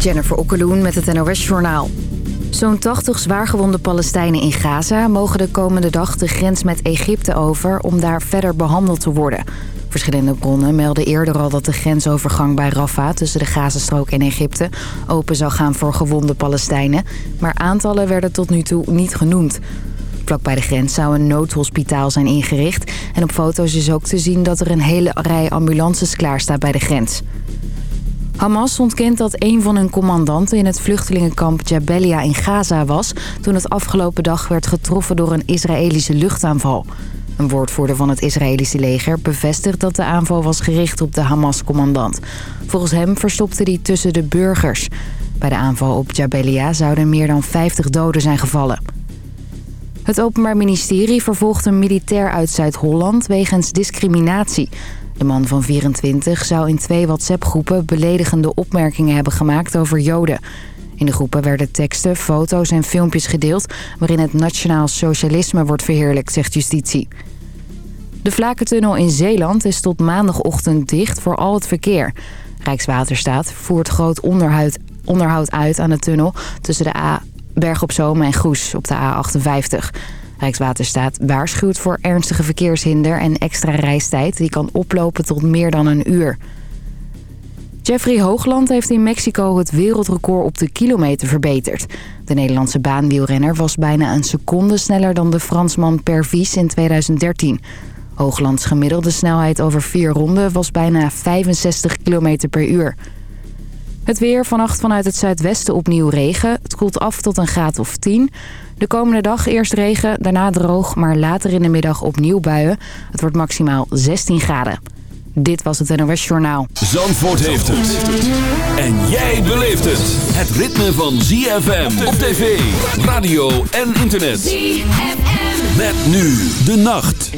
Jennifer Okkeloen met het NOS Journaal. Zo'n 80 zwaargewonde Palestijnen in Gaza mogen de komende dag de grens met Egypte over... om daar verder behandeld te worden. Verschillende bronnen melden eerder al dat de grensovergang bij Rafah... tussen de Gazastrook en Egypte open zou gaan voor gewonde Palestijnen. Maar aantallen werden tot nu toe niet genoemd. Vlak bij de grens zou een noodhospitaal zijn ingericht. En op foto's is ook te zien dat er een hele rij ambulances klaarstaat bij de grens. Hamas ontkent dat een van hun commandanten in het vluchtelingenkamp Jabalia in Gaza was... toen het afgelopen dag werd getroffen door een Israëlische luchtaanval. Een woordvoerder van het Israëlische leger bevestigt dat de aanval was gericht op de Hamas-commandant. Volgens hem verstopte hij tussen de burgers. Bij de aanval op Jabalia zouden meer dan 50 doden zijn gevallen. Het Openbaar Ministerie vervolgt een militair uit Zuid-Holland wegens discriminatie... De man van 24 zou in twee WhatsApp-groepen beledigende opmerkingen hebben gemaakt over Joden. In de groepen werden teksten, foto's en filmpjes gedeeld... waarin het nationaal socialisme wordt verheerlijkt, zegt justitie. De Vlakentunnel in Zeeland is tot maandagochtend dicht voor al het verkeer. Rijkswaterstaat voert groot onderhoud, uit aan de tunnel... tussen de A Berg op en Goes op de A58... Rijkswaterstaat waarschuwt voor ernstige verkeershinder en extra reistijd... die kan oplopen tot meer dan een uur. Jeffrey Hoogland heeft in Mexico het wereldrecord op de kilometer verbeterd. De Nederlandse baanwielrenner was bijna een seconde sneller dan de Fransman Pervis in 2013. Hooglands gemiddelde snelheid over vier ronden was bijna 65 km per uur. Het weer vannacht vanuit het zuidwesten opnieuw regen. Het koelt af tot een graad of 10. De komende dag eerst regen, daarna droog, maar later in de middag opnieuw buien. Het wordt maximaal 16 graden. Dit was het NOS Journaal. Zandvoort heeft het. En jij beleeft het. Het ritme van ZFM op tv, radio en internet. ZFM. Met nu de nacht.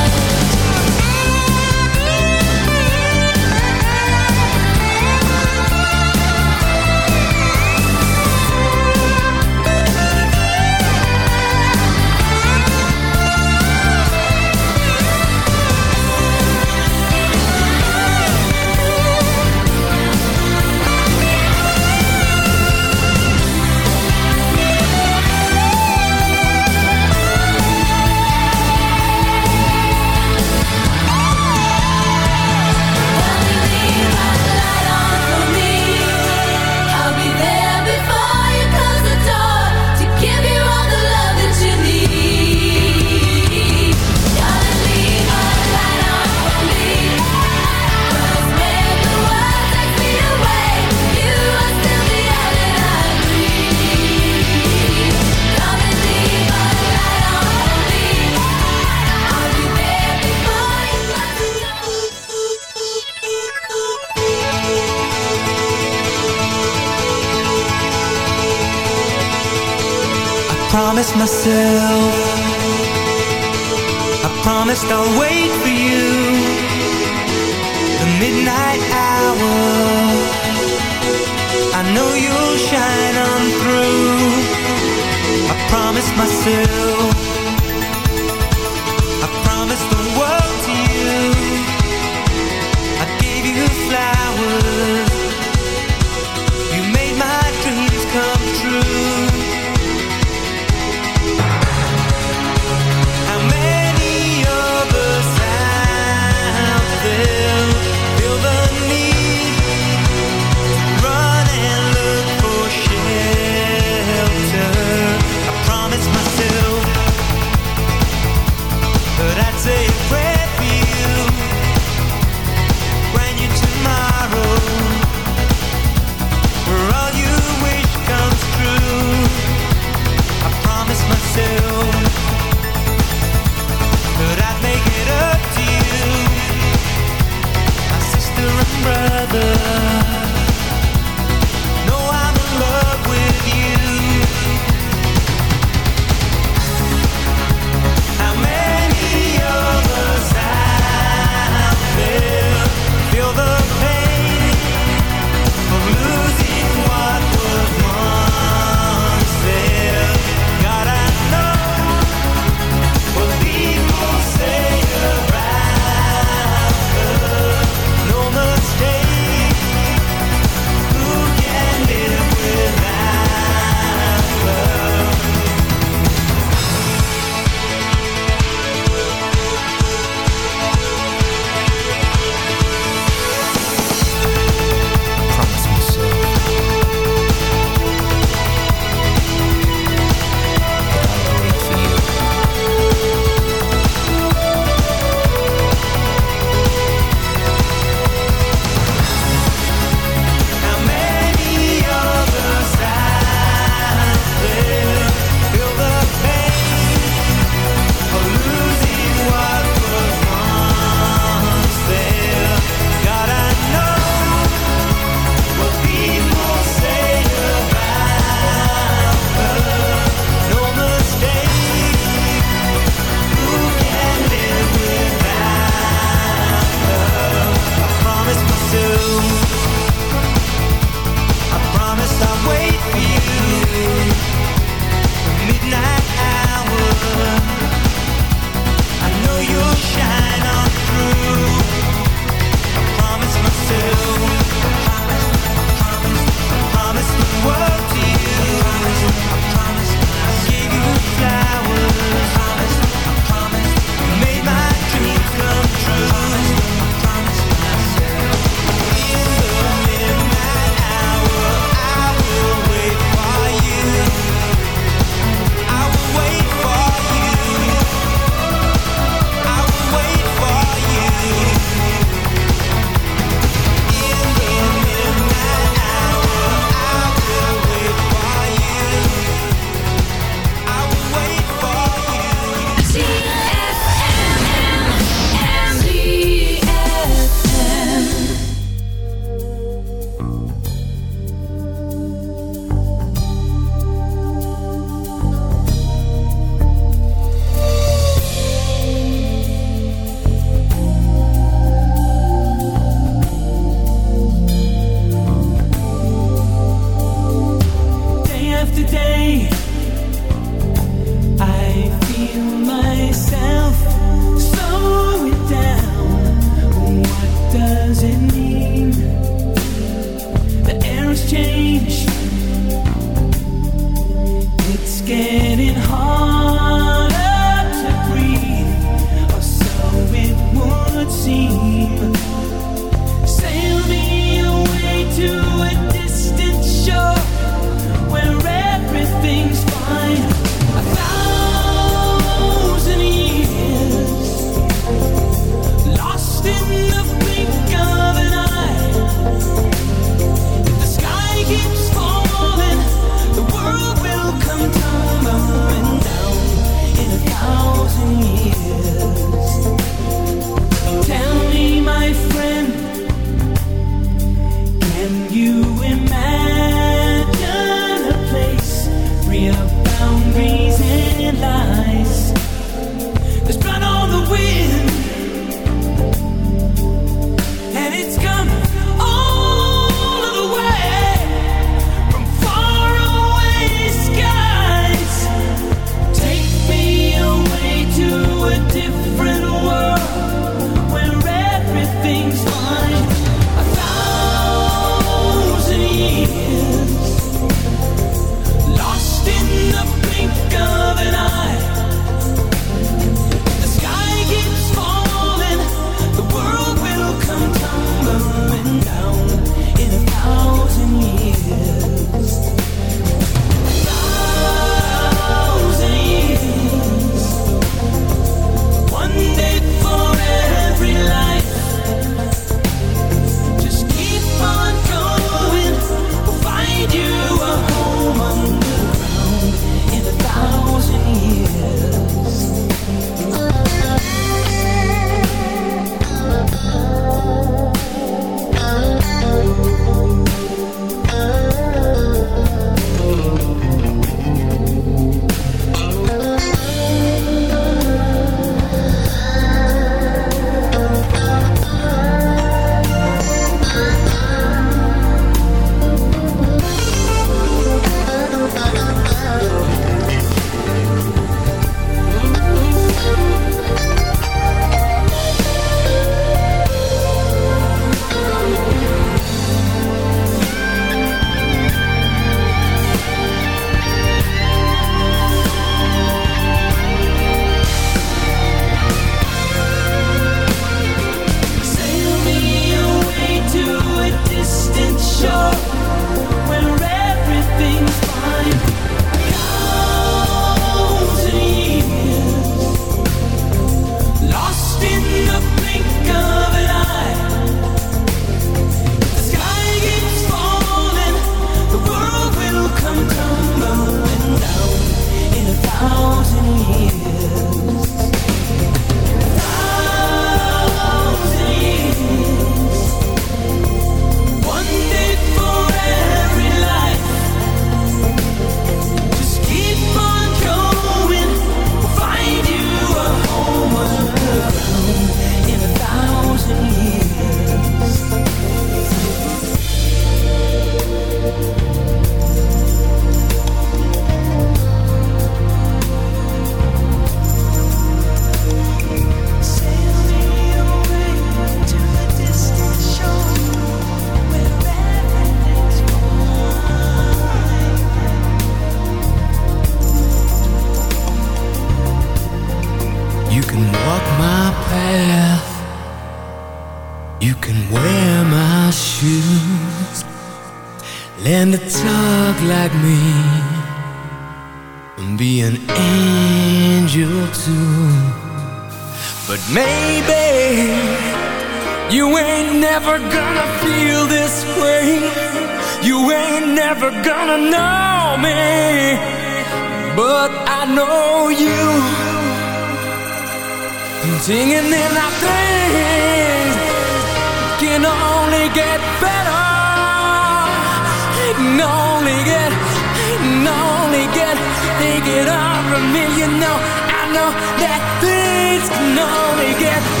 Know, I know that things can only get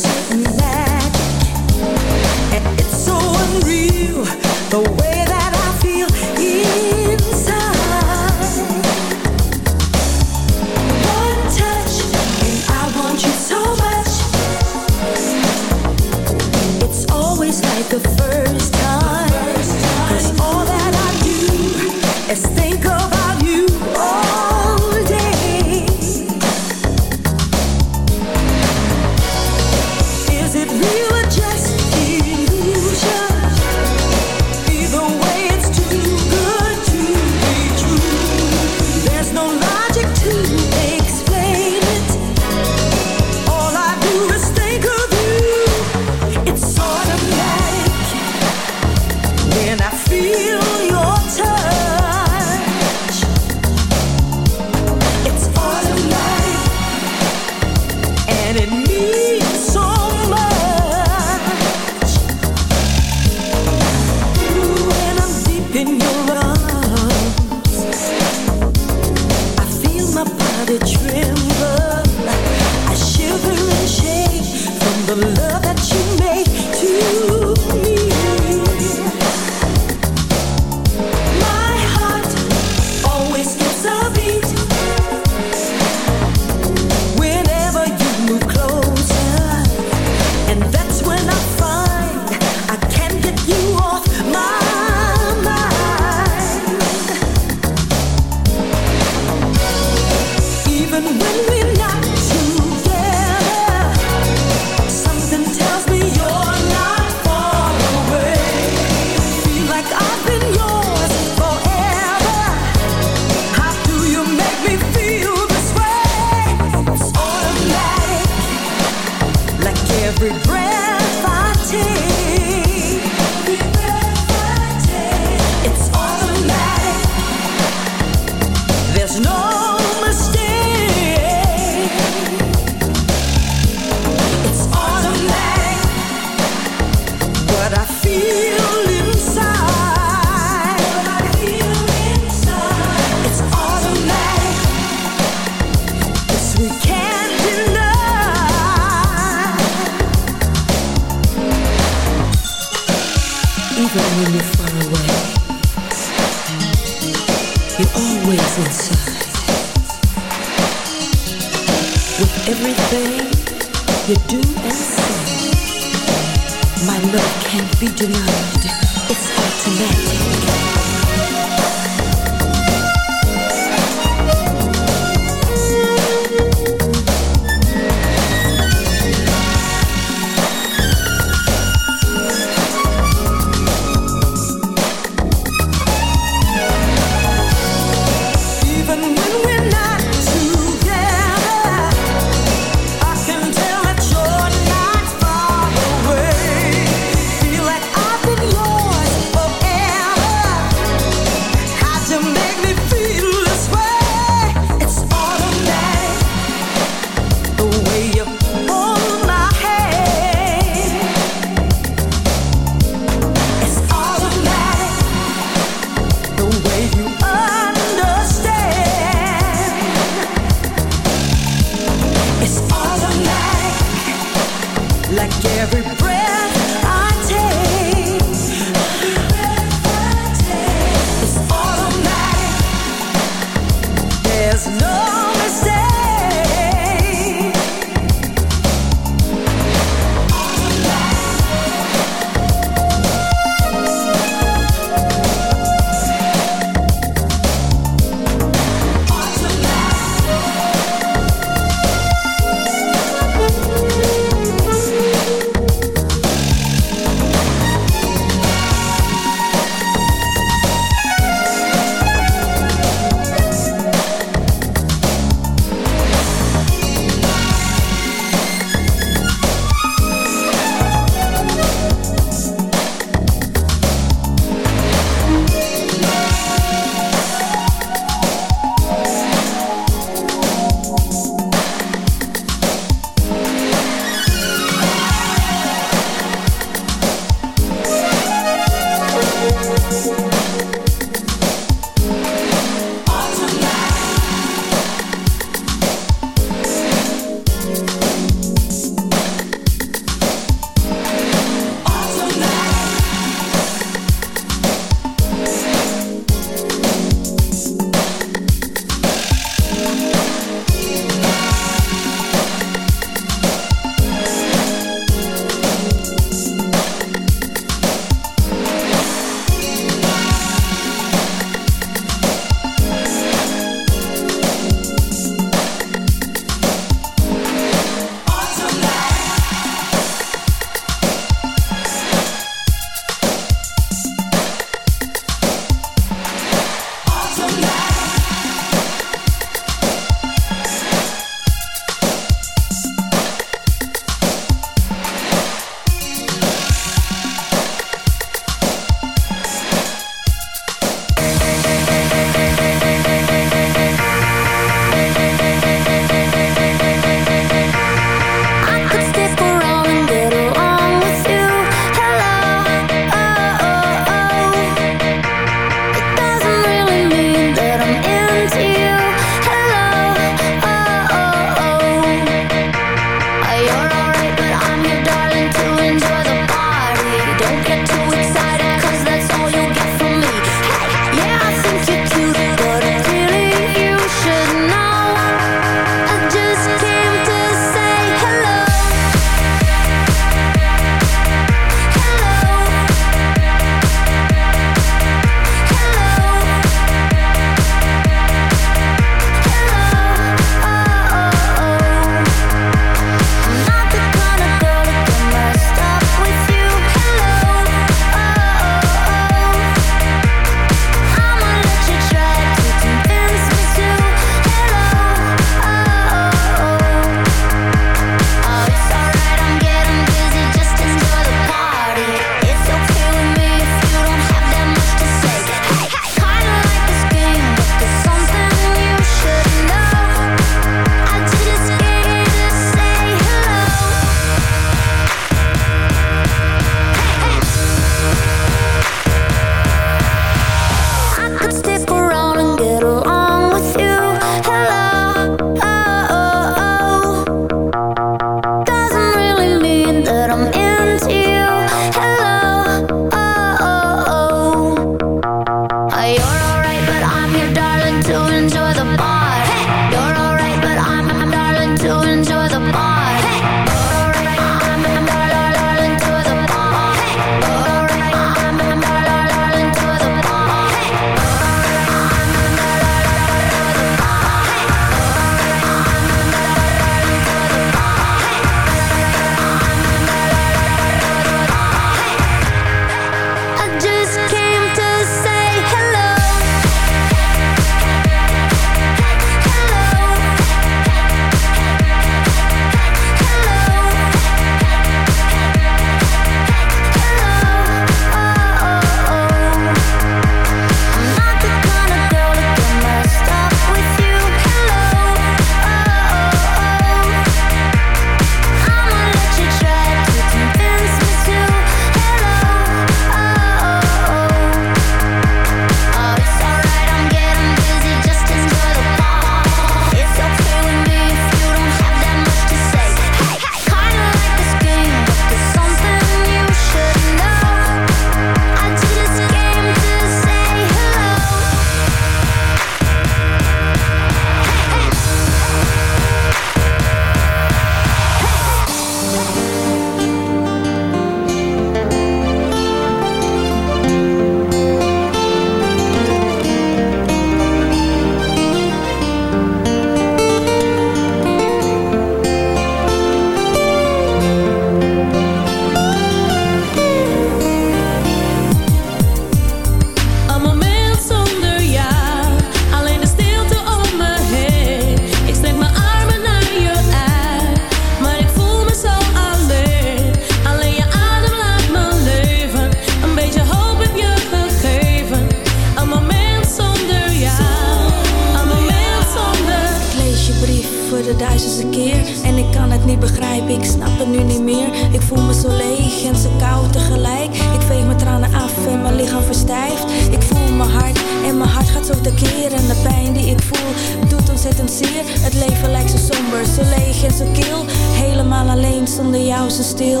Helemaal alleen zonder jou zo stil.